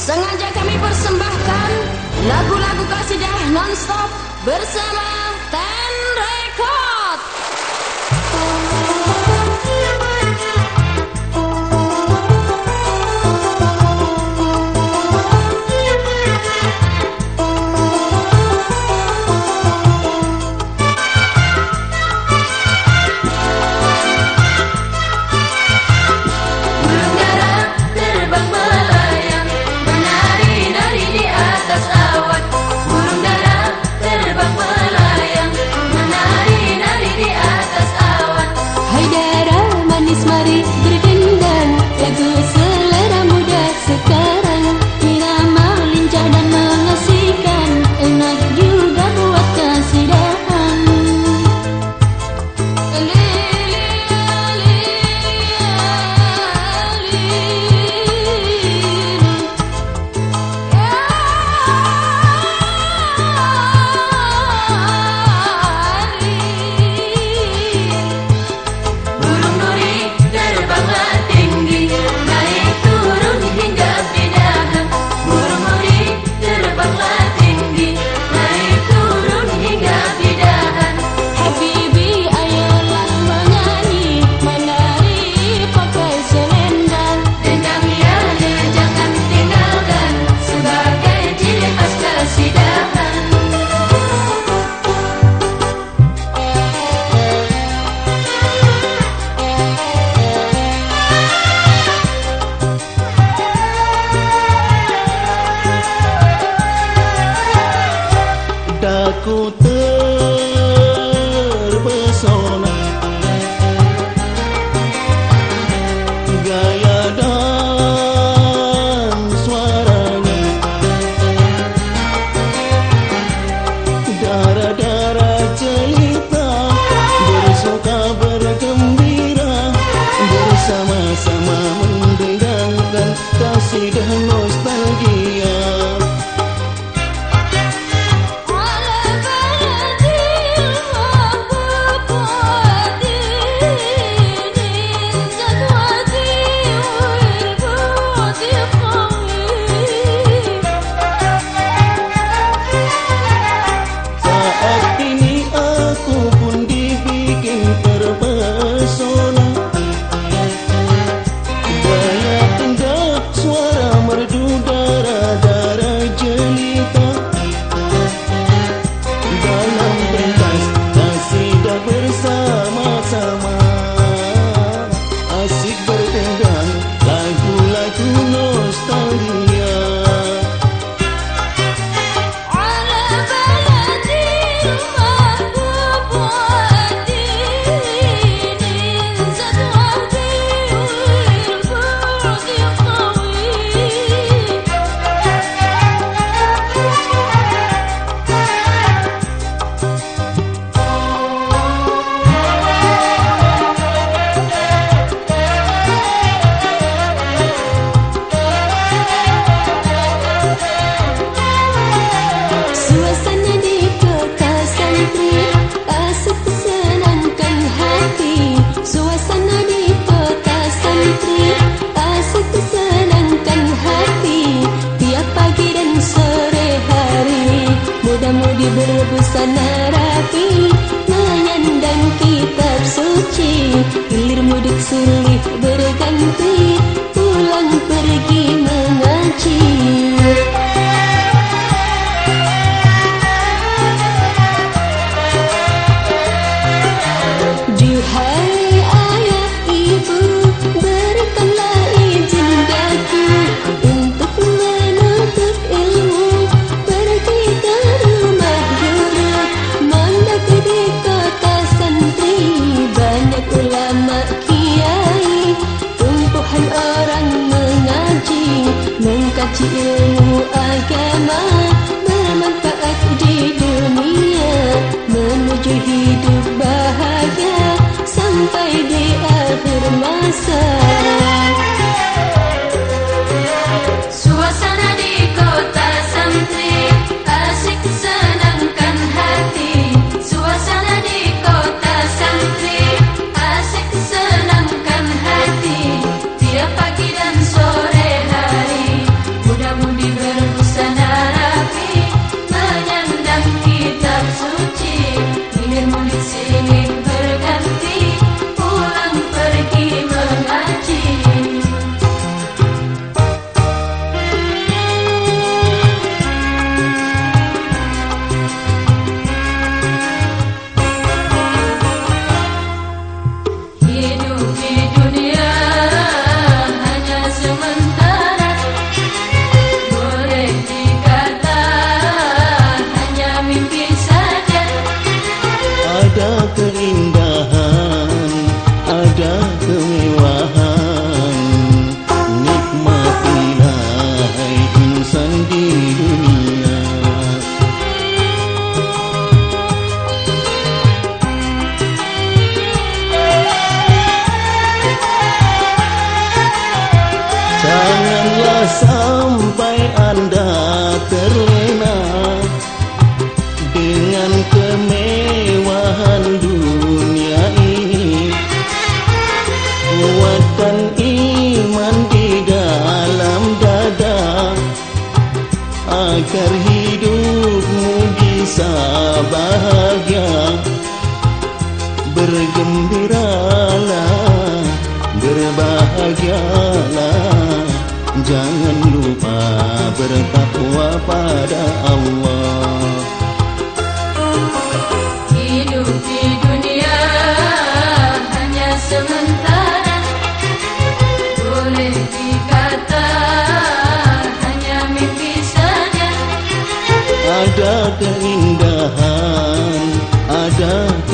Sengaja kami persembahkan lagu-lagu kasidah non-stop bersama Ten berbusana rapi Menyandang kitab suci. Hilir mudik sulih berganti Pulang pergi mengaji nunca te eu a queimar you keindahan Ada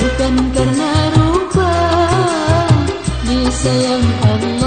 Bukan karena rupa Disayang Allah.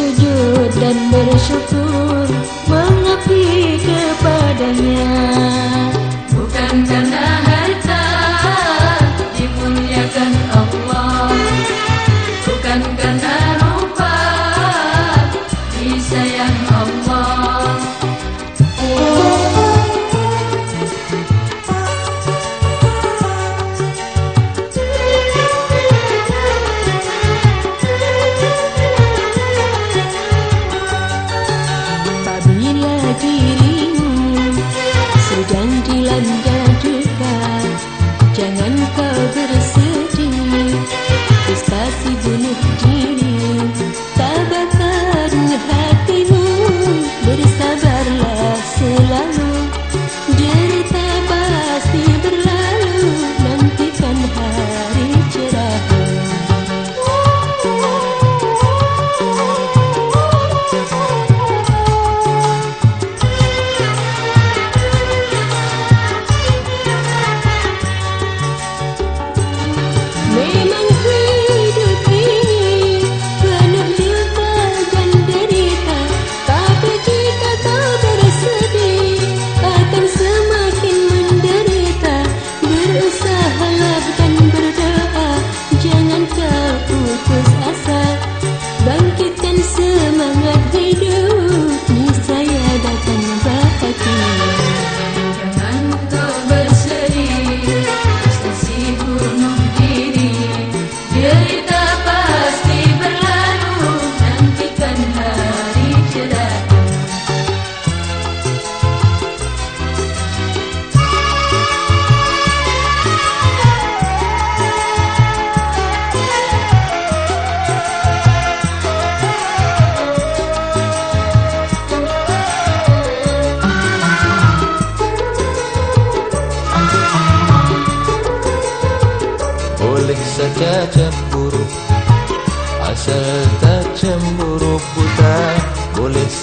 sujud dan bersyukur mengabdi kepadanya.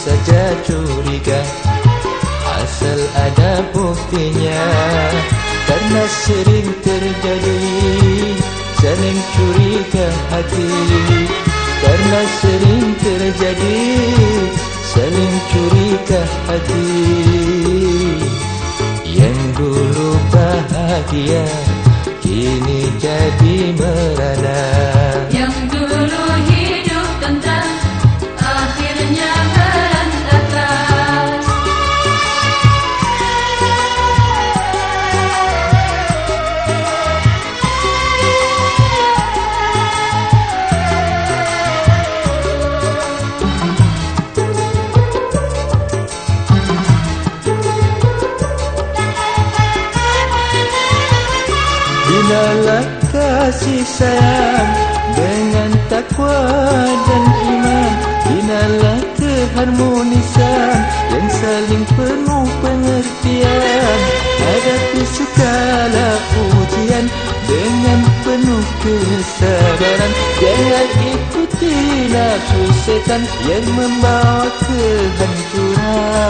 saja curiga. Asal ada buktinya Karena sering terjadi Saling curiga hati. Karena sering terjadi Saling curiga hati. Yang dulu bahagia Kini jadi merana. yeah. Bilalah kasih sayang Dengan takwa dan iman. Binalah keharmonisan Yang saling penuh pengertian. Hadapi segala pujian Dengan penuh kesadaran. Jangan ikuti nafsu setan Yang membawa kehancuran.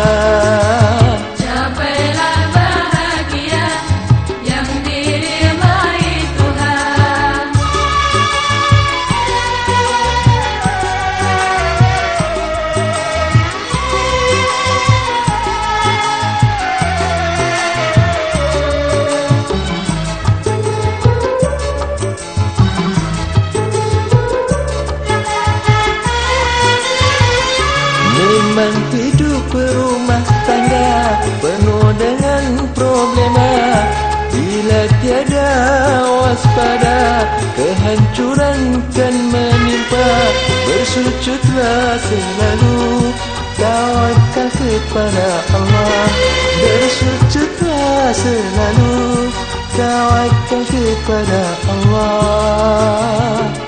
kehancuran kan menimpa Bersucutlah selalu. Tawarkah kepada Allah? Bersucutlah selalu. Tawarkah kepada Allah?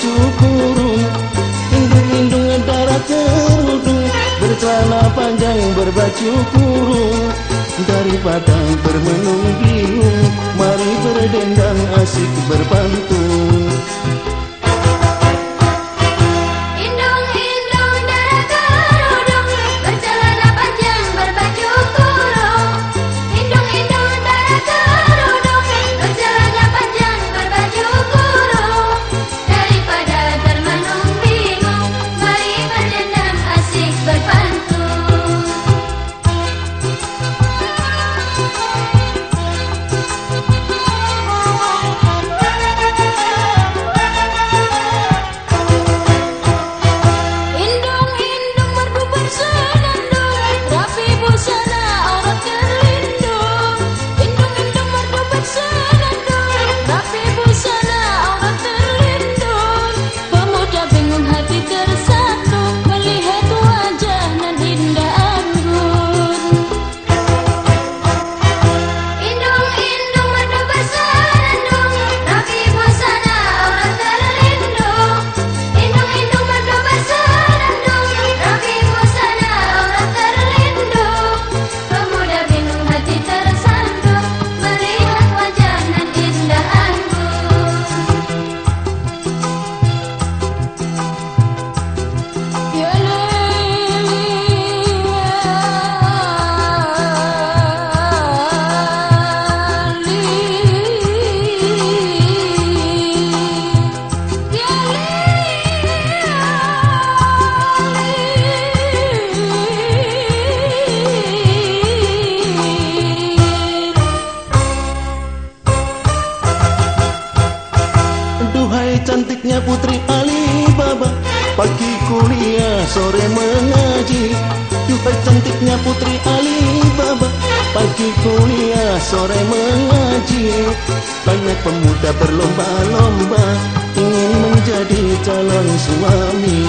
cukurung Dengan darah kerudung Bercelana panjang berbaju kurung Daripada bermenung bingung Mari berdendang asik berpandang cantiknya putri Alibaba. Pagi kuliah, sore mengaji. Banyak pemuda berlomba-lomba Ingin menjadi calon suami